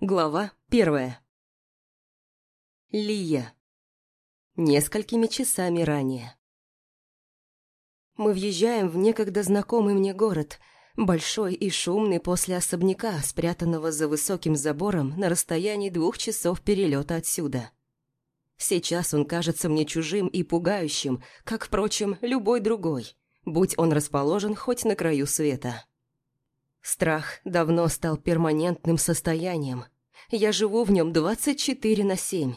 Глава первая. Лия. Несколькими часами ранее. Мы въезжаем в некогда знакомый мне город, большой и шумный после особняка, спрятанного за высоким забором на расстоянии двух часов перелета отсюда. Сейчас он кажется мне чужим и пугающим, как, впрочем, любой другой, будь он расположен хоть на краю света. Страх давно стал перманентным состоянием. Я живу в нем 24 на 7.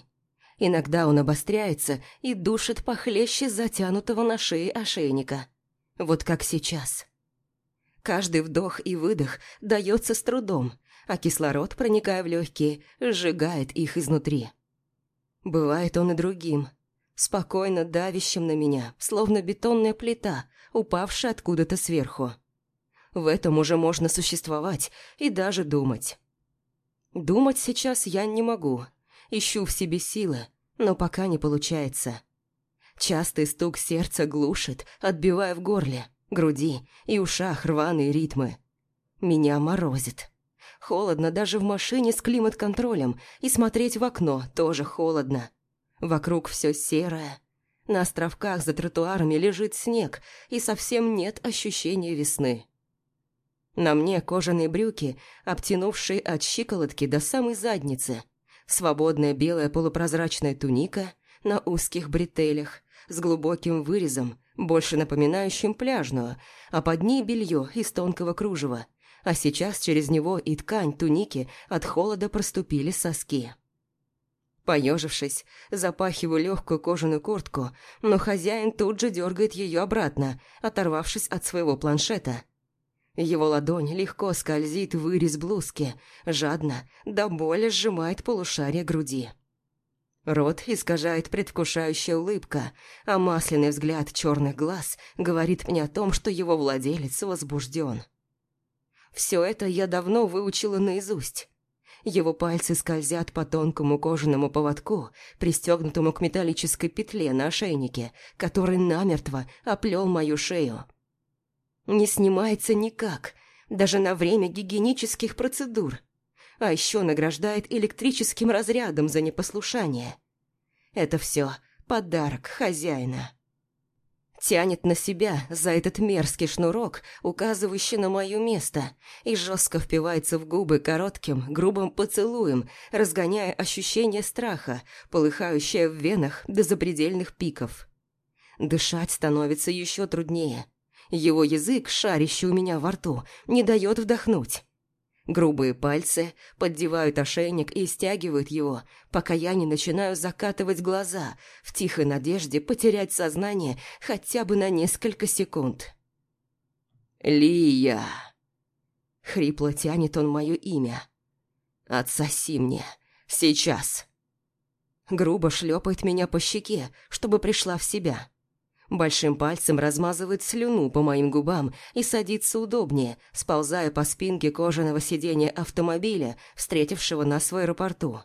Иногда он обостряется и душит похлеще затянутого на шее ошейника. Вот как сейчас. Каждый вдох и выдох дается с трудом, а кислород, проникая в легкие, сжигает их изнутри. Бывает он и другим, спокойно давящим на меня, словно бетонная плита, упавшая откуда-то сверху. В этом уже можно существовать и даже думать. Думать сейчас я не могу. Ищу в себе силы, но пока не получается. Частый стук сердца глушит, отбивая в горле, груди и ушах рваные ритмы. Меня морозит. Холодно даже в машине с климат-контролем, и смотреть в окно тоже холодно. Вокруг все серое. На островках за тротуарами лежит снег, и совсем нет ощущения весны. На мне кожаные брюки, обтянувшие от щиколотки до самой задницы, свободная белая полупрозрачная туника на узких бретелях с глубоким вырезом, больше напоминающим пляжную, а под ней белье из тонкого кружева, а сейчас через него и ткань туники от холода проступили соски. Поежившись, запахиваю легкую кожаную куртку, но хозяин тут же дергает ее обратно, оторвавшись от своего планшета – его ладонь легко скользит в вырез блузки, жадно, до боли сжимает полушарие груди. Рот искажает предвкушающая улыбка, а масляный взгляд черных глаз говорит мне о том, что его владелец возбужден. Все это я давно выучила наизусть. Его пальцы скользят по тонкому кожаному поводку, пристегнутому к металлической петле на ошейнике, который намертво оплел мою шею. Не снимается никак, даже на время гигиенических процедур. А еще награждает электрическим разрядом за непослушание. Это все подарок хозяина. Тянет на себя за этот мерзкий шнурок, указывающий на мое место, и жестко впивается в губы коротким, грубым поцелуем, разгоняя ощущение страха, полыхающее в венах до запредельных пиков. Дышать становится еще труднее. Его язык, шарящий у меня во рту, не дает вдохнуть. Грубые пальцы поддевают ошейник и стягивают его, пока я не начинаю закатывать глаза в тихой надежде потерять сознание хотя бы на несколько секунд. «Лия!» Хрипло тянет он мое имя. «Отсоси мне! Сейчас!» Грубо шлепает меня по щеке, чтобы пришла в себя. Большим пальцем размазывает слюну по моим губам и садится удобнее, сползая по спинке кожаного сиденья автомобиля, встретившего нас в аэропорту.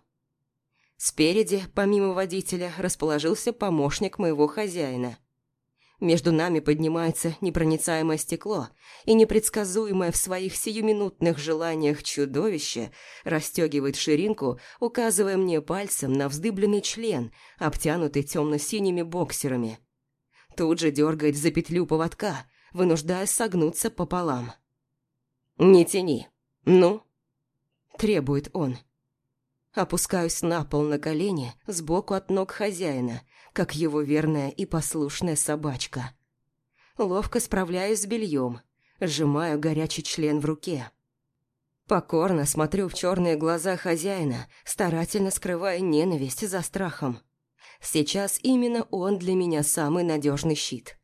Спереди, помимо водителя, расположился помощник моего хозяина. Между нами поднимается непроницаемое стекло, и непредсказуемое в своих сиюминутных желаниях чудовище расстегивает ширинку, указывая мне пальцем на вздыбленный член, обтянутый темно-синими боксерами – Тут же дергает за петлю поводка, вынуждая согнуться пополам. «Не тяни. Ну?» – требует он. Опускаюсь на пол на колени сбоку от ног хозяина, как его верная и послушная собачка. Ловко справляюсь с бельем, сжимаю горячий член в руке. Покорно смотрю в черные глаза хозяина, старательно скрывая ненависть за страхом. Сейчас именно он для меня самый надежный щит.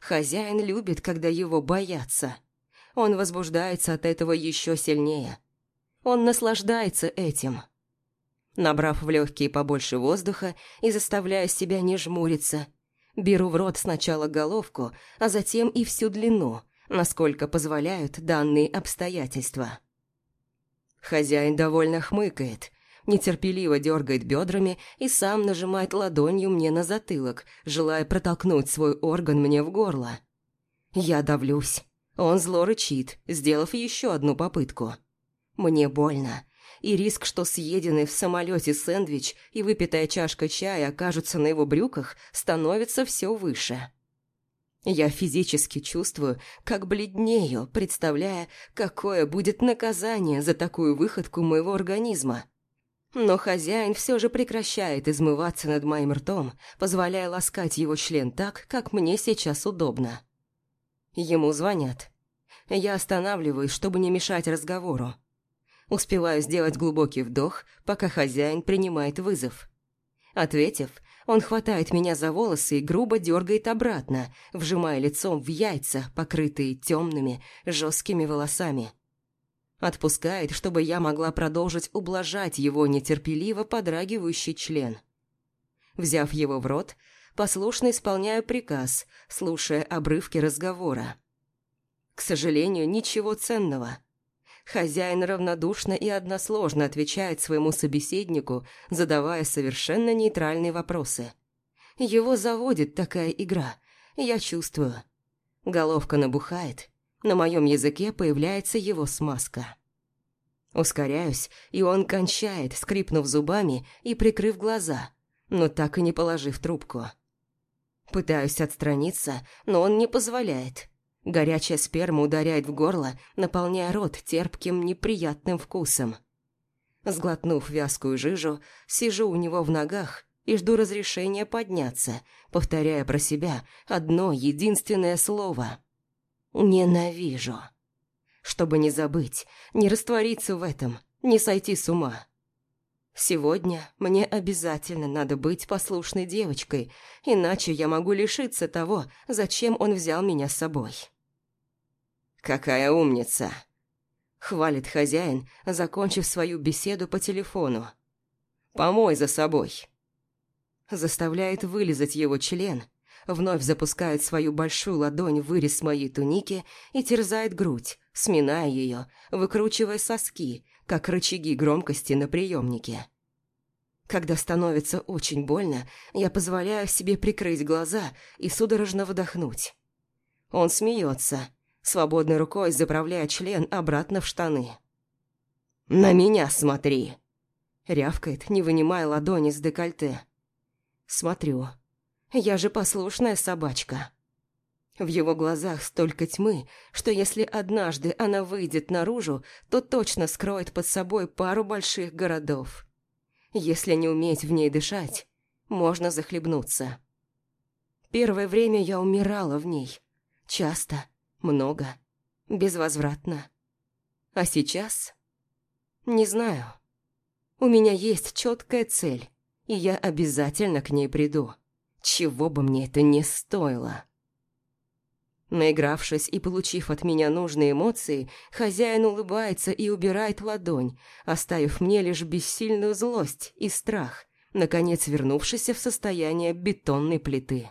Хозяин любит, когда его боятся. Он возбуждается от этого еще сильнее. Он наслаждается этим. Набрав в легкие побольше воздуха и заставляя себя не жмуриться, беру в рот сначала головку, а затем и всю длину, насколько позволяют данные обстоятельства. Хозяин довольно хмыкает, нетерпеливо дергает бедрами и сам нажимает ладонью мне на затылок, желая протолкнуть свой орган мне в горло. Я давлюсь. Он зло рычит, сделав еще одну попытку. Мне больно. и риск, что съеденный в самолете сэндвич и выпитая чашка чая окажутся на его брюках, становится все выше. Я физически чувствую, как бледнею, представляя, какое будет наказание за такую выходку моего организма. Но хозяин все же прекращает измываться над моим ртом, позволяя ласкать его член так, как мне сейчас удобно. Ему звонят. Я останавливаюсь, чтобы не мешать разговору. Успеваю сделать глубокий вдох, пока хозяин принимает вызов. Ответив, он хватает меня за волосы и грубо дергает обратно, вжимая лицом в яйца, покрытые темными, жесткими волосами. Отпускает, чтобы я могла продолжить ублажать его нетерпеливо подрагивающий член. Взяв его в рот, послушно исполняю приказ, слушая обрывки разговора. К сожалению, ничего ценного. Хозяин равнодушно и односложно отвечает своему собеседнику, задавая совершенно нейтральные вопросы. Его заводит такая игра, я чувствую. Головка набухает, на моем языке появляется его смазка. Ускоряюсь, и он кончает, скрипнув зубами и прикрыв глаза, но так и не положив трубку. Пытаюсь отстраниться, но он не позволяет. Горячая сперма ударяет в горло, наполняя рот терпким, неприятным вкусом. Сглотнув вязкую жижу, сижу у него в ногах и жду разрешения подняться, повторяя про себя одно единственное слово. «Ненавижу». Чтобы не забыть, не раствориться в этом, не сойти с ума. Сегодня мне обязательно надо быть послушной девочкой, иначе я могу лишиться того, зачем он взял меня с собой. «Какая умница!» — хвалит хозяин, закончив свою беседу по телефону. «Помой за собой!» Заставляет вылезать его член, вновь запускает свою большую ладонь в вырез моей туники и терзает грудь, сминая ее, выкручивая соски, как рычаги громкости на приемнике. Когда становится очень больно, я позволяю себе прикрыть глаза и судорожно вдохнуть. Он смеется, свободной рукой заправляя член обратно в штаны. «На меня смотри!» Рявкает, не вынимая ладони с декольте. Смотрю. Я же послушная собачка. В его глазах столько тьмы, что если однажды она выйдет наружу, то точно скроет под собой пару больших городов. Если не уметь в ней дышать, можно захлебнуться. Первое время я умирала в ней. Часто, много, безвозвратно. А сейчас? Не знаю. У меня есть четкая цель, и я обязательно к ней приду, чего бы мне это ни стоило. Наигравшись и получив от меня нужные эмоции, хозяин улыбается и убирает ладонь, оставив мне лишь бессильную злость и страх, наконец вернувшийся в состояние бетонной плиты.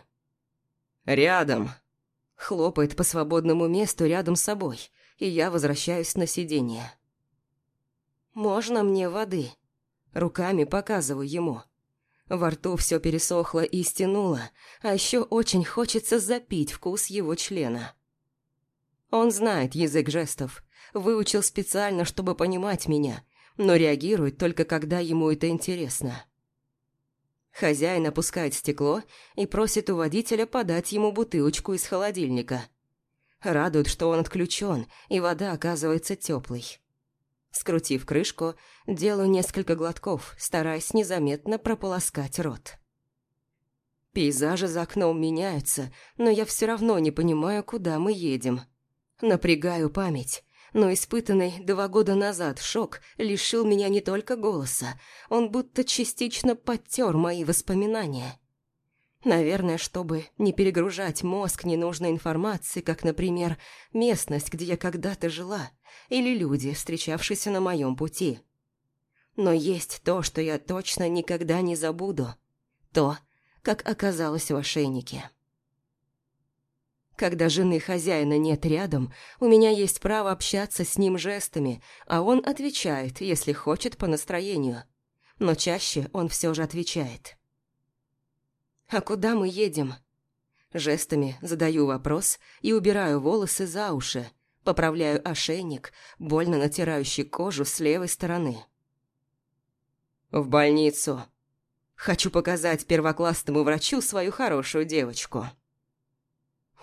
«Рядом!» Хлопает по свободному месту рядом с собой, и я возвращаюсь на сиденье. «Можно мне воды?» Руками показываю ему. Во рту все пересохло и стянуло, а еще очень хочется запить вкус его члена. Он знает язык жестов, выучил специально, чтобы понимать меня, но реагирует только когда ему это интересно. Хозяин опускает стекло и просит у водителя подать ему бутылочку из холодильника. Радует, что он отключен, и вода оказывается теплой. Скрутив крышку, делаю несколько глотков, стараясь незаметно прополоскать рот. Пейзажи за окном меняются, но я все равно не понимаю, куда мы едем. Напрягаю память, но испытанный два года назад шок лишил меня не только голоса, он будто частично подтер мои воспоминания. Наверное, чтобы не перегружать мозг ненужной информацией, как, например, местность, где я когда-то жила, или люди, встречавшиеся на моем пути. Но есть то, что я точно никогда не забуду. То, как оказалось в ошейнике. Когда жены хозяина нет рядом, у меня есть право общаться с ним жестами, а он отвечает, если хочет по настроению. Но чаще он все же отвечает. «А куда мы едем?» Жестами задаю вопрос и убираю волосы за уши, поправляю ошейник, больно натирающий кожу с левой стороны. В больницу. Хочу показать первоклассному врачу свою хорошую девочку.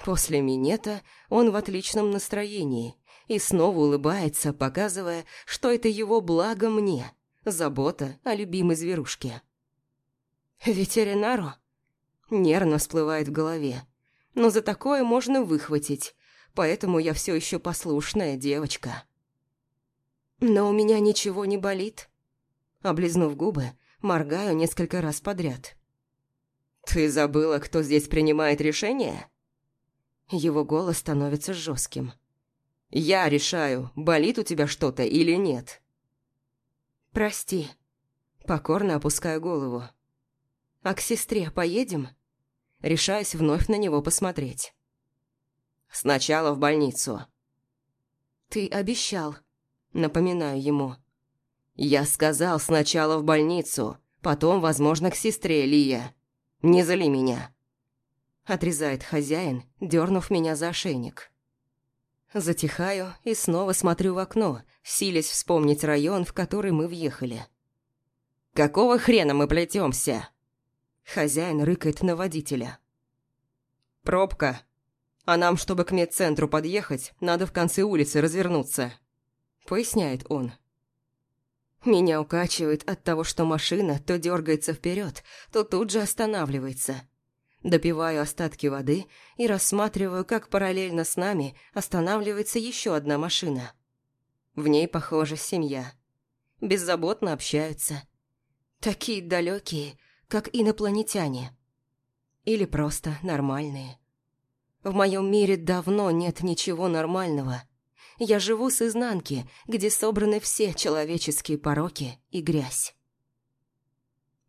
После минета он в отличном настроении и снова улыбается, показывая, что это его благо мне, забота о любимой зверушке. «Ветеринару?» Нервно всплывает в голове. Но за такое можно выхватить, поэтому я все еще послушная девочка. Но у меня ничего не болит. Облизнув губы, моргаю несколько раз подряд. «Ты забыла, кто здесь принимает решение?» Его голос становится жестким. «Я решаю, болит у тебя что-то или нет». «Прости». Покорно опускаю голову. «А к сестре поедем?» Решаюсь вновь на него посмотреть. «Сначала в больницу». «Ты обещал», — напоминаю ему. «Я сказал сначала в больницу, потом, возможно, к сестре Лия. Не зали меня». Отрезает хозяин, дернув меня за ошейник. Затихаю и снова смотрю в окно, силясь вспомнить район, в который мы въехали. «Какого хрена мы плетемся?» Хозяин рыкает на водителя. «Пробка. А нам, чтобы к медцентру подъехать, надо в конце улицы развернуться», — поясняет он. Меня укачивает от того, что машина то дергается вперед, то тут же останавливается. Допиваю остатки воды и рассматриваю, как параллельно с нами останавливается еще одна машина. В ней, похоже, семья. Беззаботно общаются. Такие далекие, как инопланетяне. Или просто нормальные. В моем мире давно нет ничего нормального. Я живу с изнанки, где собраны все человеческие пороки и грязь.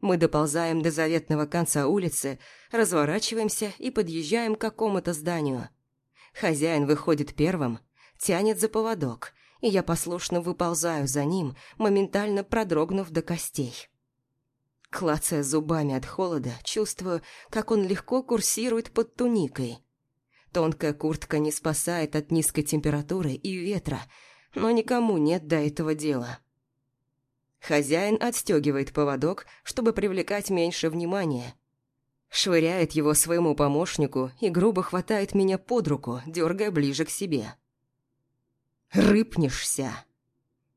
Мы доползаем до заветного конца улицы, разворачиваемся и подъезжаем к какому-то зданию. Хозяин выходит первым, тянет за поводок, и я послушно выползаю за ним, моментально продрогнув до костей. Клацая зубами от холода, чувствую, как он легко курсирует под туникой. Тонкая куртка не спасает от низкой температуры и ветра, но никому нет до этого дела. Хозяин отстегивает поводок, чтобы привлекать меньше внимания. Швыряет его своему помощнику и грубо хватает меня под руку, дергая ближе к себе. «Рыпнешься!»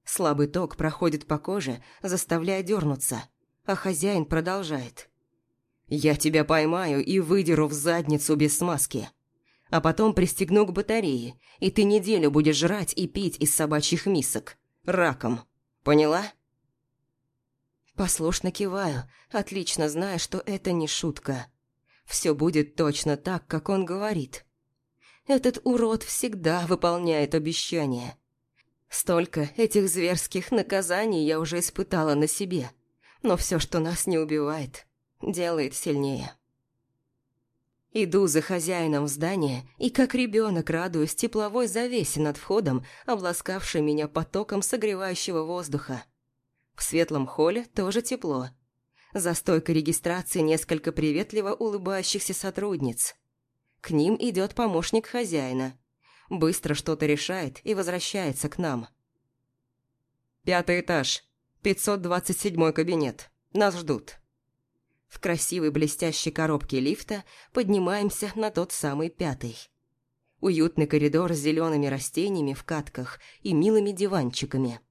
Слабый ток проходит по коже, заставляя дернуться, а хозяин продолжает. «Я тебя поймаю и выдеру в задницу без смазки, а потом пристегну к батарее, и ты неделю будешь жрать и пить из собачьих мисок. Раком. Поняла?» Послушно киваю, отлично зная, что это не шутка. Все будет точно так, как он говорит. Этот урод всегда выполняет обещания. Столько этих зверских наказаний я уже испытала на себе. Но все, что нас не убивает, делает сильнее. Иду за хозяином в здание и как ребенок радуюсь тепловой завесе над входом, обласкавшей меня потоком согревающего воздуха. В светлом холле тоже тепло. За стойкой регистрации несколько приветливо улыбающихся сотрудниц. К ним идет помощник хозяина. Быстро что-то решает и возвращается к нам. «Пятый этаж. 527 кабинет. Нас ждут». В красивой блестящей коробке лифта поднимаемся на тот самый пятый. Уютный коридор с зелеными растениями в катках и милыми диванчиками –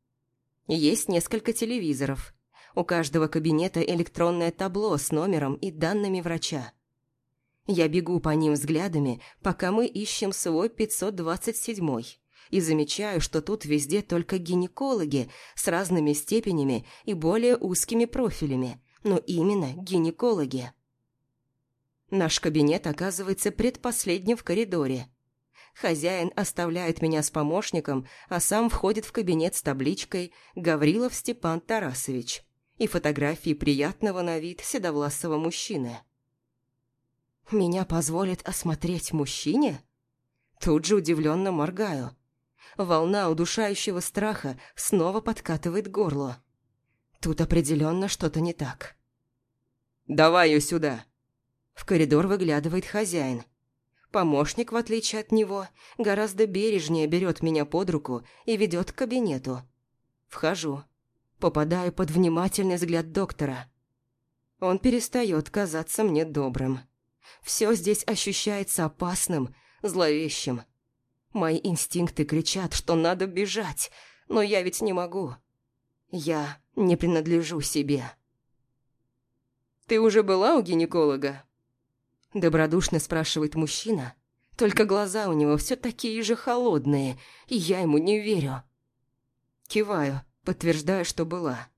есть несколько телевизоров. У каждого кабинета электронное табло с номером и данными врача. Я бегу по ним взглядами, пока мы ищем свой 527 и замечаю, что тут везде только гинекологи с разными степенями и более узкими профилями, но именно гинекологи. Наш кабинет оказывается предпоследним в коридоре – Хозяин оставляет меня с помощником, а сам входит в кабинет с табличкой «Гаврилов Степан Тарасович» и фотографией приятного на вид седовласого мужчины. «Меня позволит осмотреть мужчине?» Тут же удивленно моргаю. Волна удушающего страха снова подкатывает горло. Тут определенно что-то не так. «Давай ее сюда!» В коридор выглядывает хозяин. Помощник, в отличие от него, гораздо бережнее берет меня под руку и ведет к кабинету. Вхожу. Попадаю под внимательный взгляд доктора. Он перестает казаться мне добрым. Все здесь ощущается опасным, зловещим. Мои инстинкты кричат, что надо бежать, но я ведь не могу. Я не принадлежу себе. «Ты уже была у гинеколога?» Добродушно спрашивает мужчина, только глаза у него все такие же холодные, и я ему не верю. Киваю, подтверждая, что была.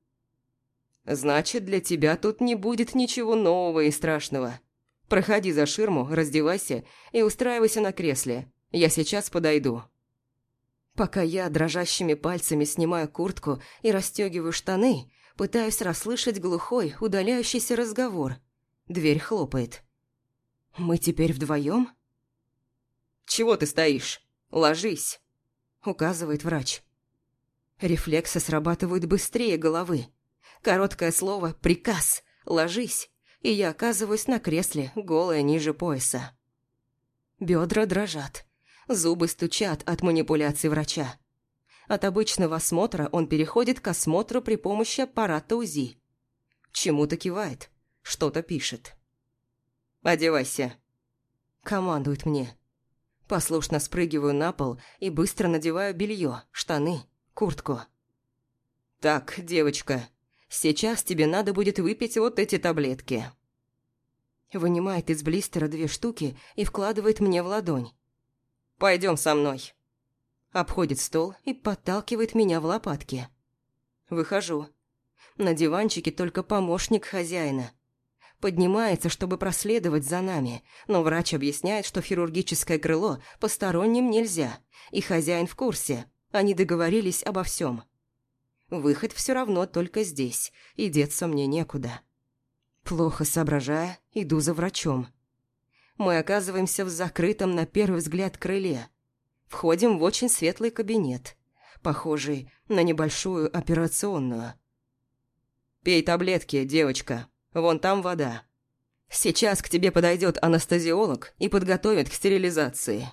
«Значит, для тебя тут не будет ничего нового и страшного. Проходи за ширму, раздевайся и устраивайся на кресле. Я сейчас подойду». Пока я дрожащими пальцами снимаю куртку и расстегиваю штаны, пытаюсь расслышать глухой, удаляющийся разговор. Дверь хлопает. «Мы теперь вдвоем? «Чего ты стоишь? Ложись!» – указывает врач. Рефлексы срабатывают быстрее головы. Короткое слово «приказ» – «ложись», и я оказываюсь на кресле, голая ниже пояса. Бедра дрожат. Зубы стучат от манипуляций врача. От обычного осмотра он переходит к осмотру при помощи аппарата УЗИ. Чему-то кивает, что-то пишет. «Одевайся», – командует мне. Послушно спрыгиваю на пол и быстро надеваю белье, штаны, куртку. «Так, девочка, сейчас тебе надо будет выпить вот эти таблетки». Вынимает из блистера две штуки и вкладывает мне в ладонь. Пойдем со мной». Обходит стол и подталкивает меня в лопатки. Выхожу. На диванчике только помощник хозяина. Поднимается, чтобы проследовать за нами, но врач объясняет, что хирургическое крыло посторонним нельзя, и хозяин в курсе, они договорились обо всем. Выход все равно только здесь, и деться мне некуда. Плохо соображая, иду за врачом мы оказываемся в закрытом на первый взгляд крыле. Входим в очень светлый кабинет, похожий на небольшую операционную. «Пей таблетки, девочка. Вон там вода. Сейчас к тебе подойдет анестезиолог и подготовит к стерилизации».